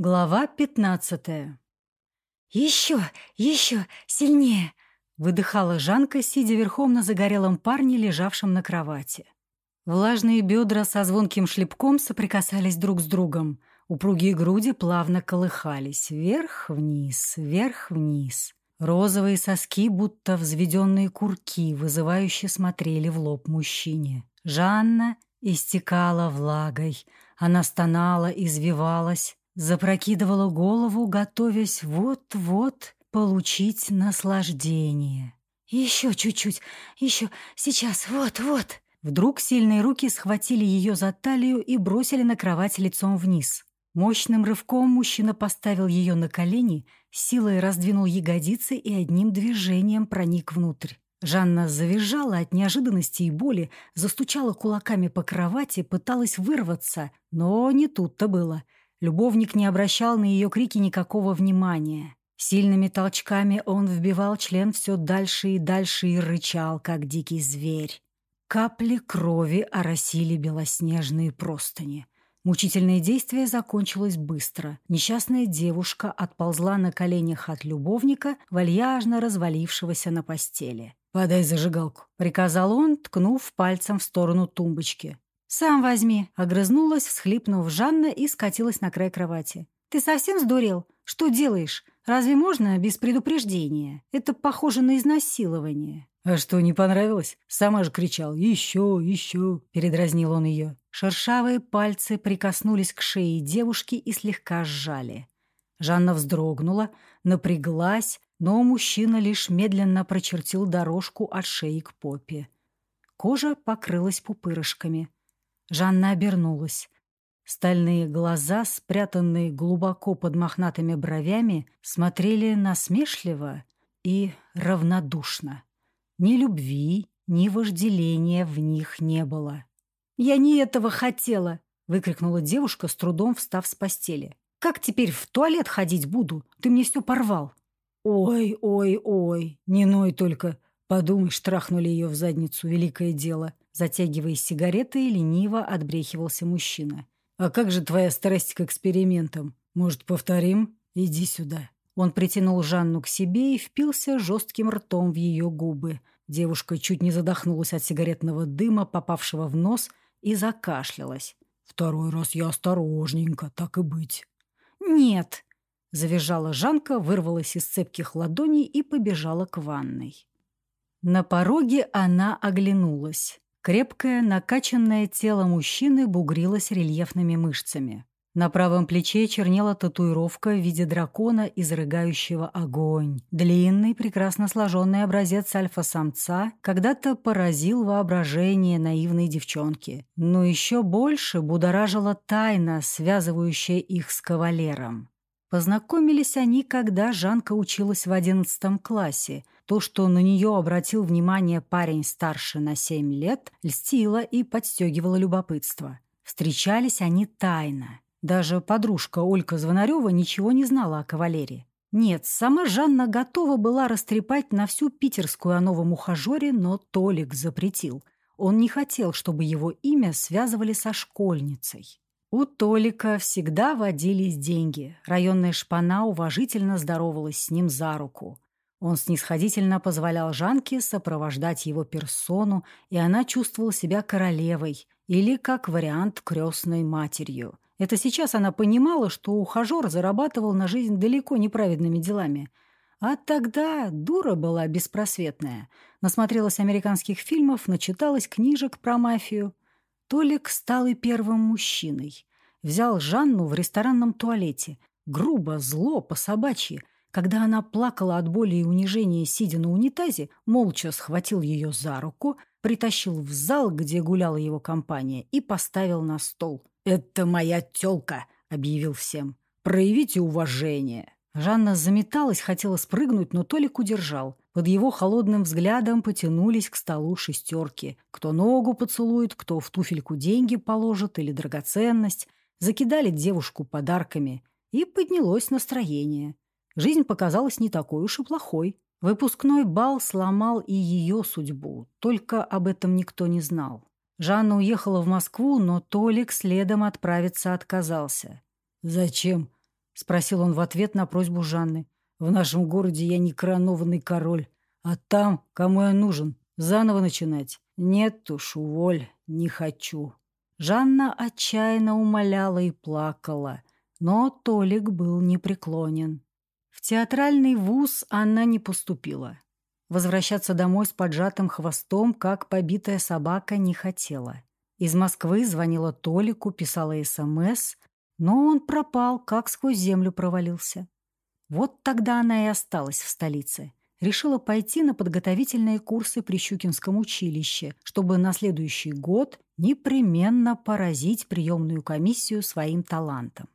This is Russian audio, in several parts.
Глава пятнадцатая. «Еще, еще, сильнее!» — выдыхала Жанка, сидя верхом на загорелом парне, лежавшем на кровати. Влажные бедра со звонким шлепком соприкасались друг с другом. Упругие груди плавно колыхались вверх-вниз, вверх-вниз. Розовые соски, будто взведенные курки, вызывающе смотрели в лоб мужчине. Жанна истекала влагой. Она стонала, извивалась, запрокидывала голову, готовясь вот-вот получить наслаждение. «Еще чуть-чуть, еще, сейчас, вот-вот!» Вдруг сильные руки схватили ее за талию и бросили на кровать лицом вниз. Мощным рывком мужчина поставил ее на колени, силой раздвинул ягодицы и одним движением проник внутрь. Жанна завизжала от неожиданности и боли, застучала кулаками по кровати, пыталась вырваться, но не тут-то было — Любовник не обращал на ее крики никакого внимания. Сильными толчками он вбивал член все дальше и дальше и рычал, как дикий зверь. Капли крови оросили белоснежные простыни. Мучительное действие закончилось быстро. Несчастная девушка отползла на коленях от любовника, вальяжно развалившегося на постели. «Подай зажигалку», — приказал он, ткнув пальцем в сторону тумбочки. «Сам возьми», — огрызнулась, всхлипнув Жанна и скатилась на край кровати. «Ты совсем сдурел? Что делаешь? Разве можно без предупреждения? Это похоже на изнасилование». «А что, не понравилось?» Сама же кричал «Еще, еще!» — передразнил он ее. Шершавые пальцы прикоснулись к шее девушки и слегка сжали. Жанна вздрогнула, напряглась, но мужчина лишь медленно прочертил дорожку от шеи к попе. Кожа покрылась пупырышками. Жанна обернулась. Стальные глаза, спрятанные глубоко под мохнатыми бровями, смотрели насмешливо и равнодушно. Ни любви, ни вожделения в них не было. «Я не этого хотела!» — выкрикнула девушка, с трудом встав с постели. «Как теперь в туалет ходить буду? Ты мне все порвал!» «Ой, ой, ой! Не ной только! Подумай, штрахнули ее в задницу, великое дело!» Затягивая сигареты, лениво отбрехивался мужчина. «А как же твоя страсть к экспериментам? Может, повторим? Иди сюда». Он притянул Жанну к себе и впился жестким ртом в ее губы. Девушка чуть не задохнулась от сигаретного дыма, попавшего в нос, и закашлялась. «Второй раз я осторожненько, так и быть». «Нет!» — завизжала Жанка, вырвалась из цепких ладоней и побежала к ванной. На пороге она оглянулась. Крепкое, накачанное тело мужчины бугрилось рельефными мышцами. На правом плече чернела татуировка в виде дракона, изрыгающего огонь. Длинный, прекрасно сложенный образец альфа-самца когда-то поразил воображение наивной девчонки. Но еще больше будоражила тайна, связывающая их с кавалером. Познакомились они, когда Жанка училась в одиннадцатом классе. То, что на нее обратил внимание парень старше на семь лет, льстило и подстегивало любопытство. Встречались они тайно. Даже подружка Олька Звонарева ничего не знала о кавалере. Нет, сама Жанна готова была растрепать на всю питерскую о новом ухажере, но Толик запретил. Он не хотел, чтобы его имя связывали со школьницей. У Толика всегда водились деньги. Районная шпана уважительно здоровалась с ним за руку. Он снисходительно позволял Жанке сопровождать его персону, и она чувствовала себя королевой или, как вариант, крестной матерью. Это сейчас она понимала, что ухажер зарабатывал на жизнь далеко неправедными делами. А тогда дура была беспросветная. Насмотрелась американских фильмов, начиталась книжек про мафию. Толик стал и первым мужчиной. Взял Жанну в ресторанном туалете. Грубо, зло, по-собачьи. Когда она плакала от боли и унижения, сидя на унитазе, молча схватил ее за руку, притащил в зал, где гуляла его компания, и поставил на стол. «Это моя тёлка», — объявил всем. «Проявите уважение». Жанна заметалась, хотела спрыгнуть, но Толик удержал. Под его холодным взглядом потянулись к столу шестерки. Кто ногу поцелует, кто в туфельку деньги положит или драгоценность. Закидали девушку подарками. И поднялось настроение. Жизнь показалась не такой уж и плохой. Выпускной бал сломал и ее судьбу. Только об этом никто не знал. Жанна уехала в Москву, но Толик следом отправиться отказался. «Зачем?» спросил он в ответ на просьбу Жанны. «В нашем городе я не коронованный король, а там, кому я нужен, заново начинать. Нет уж, уволь, не хочу». Жанна отчаянно умоляла и плакала, но Толик был непреклонен. В театральный вуз она не поступила. Возвращаться домой с поджатым хвостом, как побитая собака, не хотела. Из Москвы звонила Толику, писала СМС, но он пропал, как сквозь землю провалился. Вот тогда она и осталась в столице. Решила пойти на подготовительные курсы при Щукинском училище, чтобы на следующий год непременно поразить приемную комиссию своим талантом.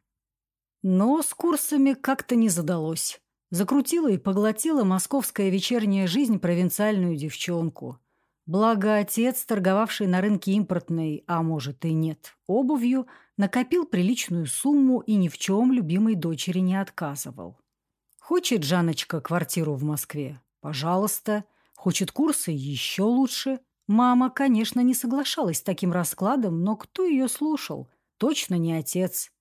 Но с курсами как-то не задалось. Закрутила и поглотила московская вечерняя жизнь провинциальную девчонку. Благо отец, торговавший на рынке импортной, а может и нет, обувью, накопил приличную сумму и ни в чем любимой дочери не отказывал. Хочет Жаночка квартиру в Москве? Пожалуйста. Хочет курсы? Еще лучше. Мама, конечно, не соглашалась с таким раскладом, но кто ее слушал? Точно не отец.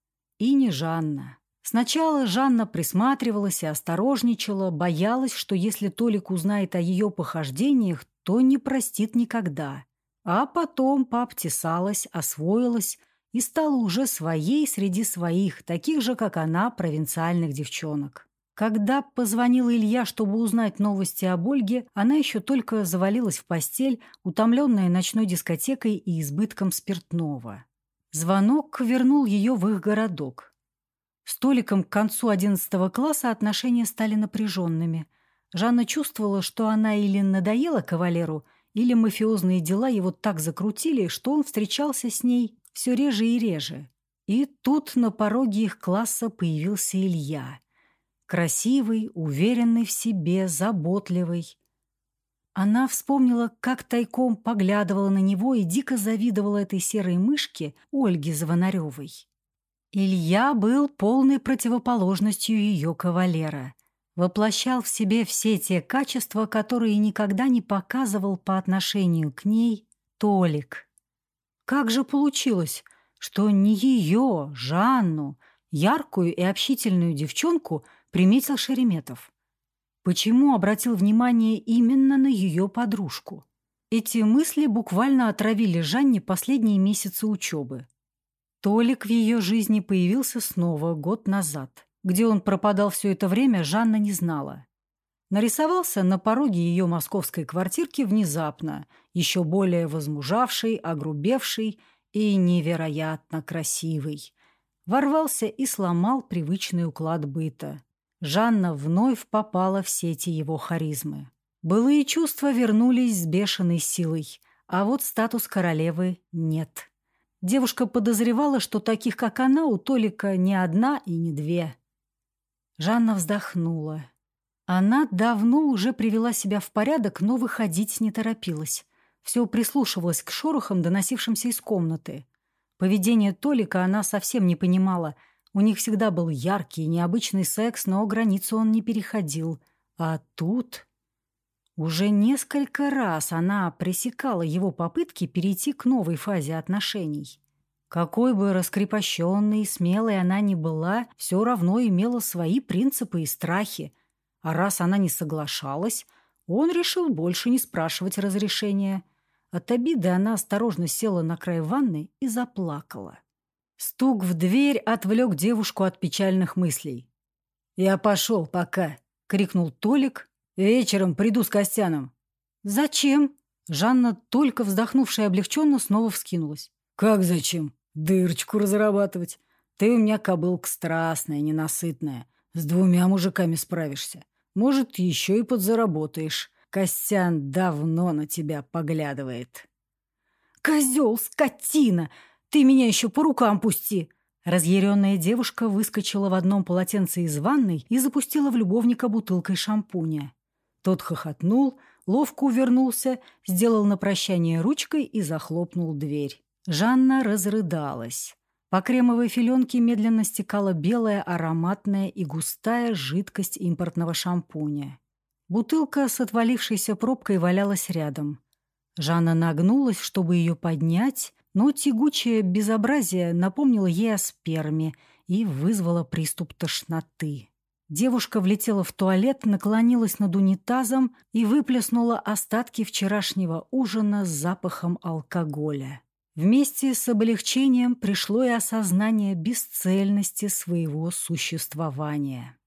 И не Жанна. Сначала Жанна присматривалась и осторожничала, боялась, что если Толик узнает о ее похождениях, то не простит никогда. А потом пообтесалась, освоилась и стала уже своей среди своих, таких же, как она, провинциальных девчонок. Когда позвонил Илья, чтобы узнать новости об Ольге, она еще только завалилась в постель, утомленная ночной дискотекой и избытком спиртного. Звонок вернул ее в их городок. С Толиком к концу одиннадцатого класса отношения стали напряженными. Жанна чувствовала, что она или надоела кавалеру, или мафиозные дела его так закрутили, что он встречался с ней все реже и реже. И тут на пороге их класса появился Илья. Красивый, уверенный в себе, заботливый. Она вспомнила, как тайком поглядывала на него и дико завидовала этой серой мышке Ольге Звонаревой. Илья был полной противоположностью ее кавалера. Воплощал в себе все те качества, которые никогда не показывал по отношению к ней Толик. Как же получилось, что не ее, Жанну, яркую и общительную девчонку, приметил Шереметов? Почему обратил внимание именно на ее подружку? Эти мысли буквально отравили Жанне последние месяцы учебы. Толик в ее жизни появился снова год назад. Где он пропадал все это время, Жанна не знала. Нарисовался на пороге ее московской квартирки внезапно, еще более возмужавший, огрубевший и невероятно красивый. Ворвался и сломал привычный уклад быта. Жанна вновь попала в сети его харизмы. Былые чувства вернулись с бешеной силой, а вот статус королевы нет. Девушка подозревала, что таких, как она, у Толика не одна и не две. Жанна вздохнула. Она давно уже привела себя в порядок, но выходить не торопилась. Все прислушивалась к шорохам, доносившимся из комнаты. Поведение Толика она совсем не понимала. У них всегда был яркий, необычный секс, но границу он не переходил. А тут... Уже несколько раз она пресекала его попытки перейти к новой фазе отношений. Какой бы раскрепощенной и смелой она ни была, все равно имела свои принципы и страхи – а раз она не соглашалась, он решил больше не спрашивать разрешения. От обиды она осторожно села на край ванны и заплакала. Стук в дверь отвлек девушку от печальных мыслей. «Я пошел, пока!» — крикнул Толик. «Вечером приду с Костяном». «Зачем?» Жанна, только вздохнувшая облегченно, снова вскинулась. «Как зачем? Дырочку разрабатывать. Ты у меня кобылка страстная, ненасытная. С двумя мужиками справишься. Может, еще и подзаработаешь. Костян давно на тебя поглядывает. «Козел, скотина! Ты меня еще по рукам пусти!» Разъяренная девушка выскочила в одном полотенце из ванной и запустила в любовника бутылкой шампуня. Тот хохотнул, ловко увернулся, сделал на прощание ручкой и захлопнул дверь. Жанна разрыдалась. По кремовой филенке медленно стекала белая, ароматная и густая жидкость импортного шампуня. Бутылка с отвалившейся пробкой валялась рядом. Жанна нагнулась, чтобы ее поднять, но тягучее безобразие напомнило ей о сперме, и вызвало приступ тошноты. Девушка влетела в туалет, наклонилась над унитазом и выплеснула остатки вчерашнего ужина с запахом алкоголя. Вместе с облегчением пришло и осознание бесцельности своего существования.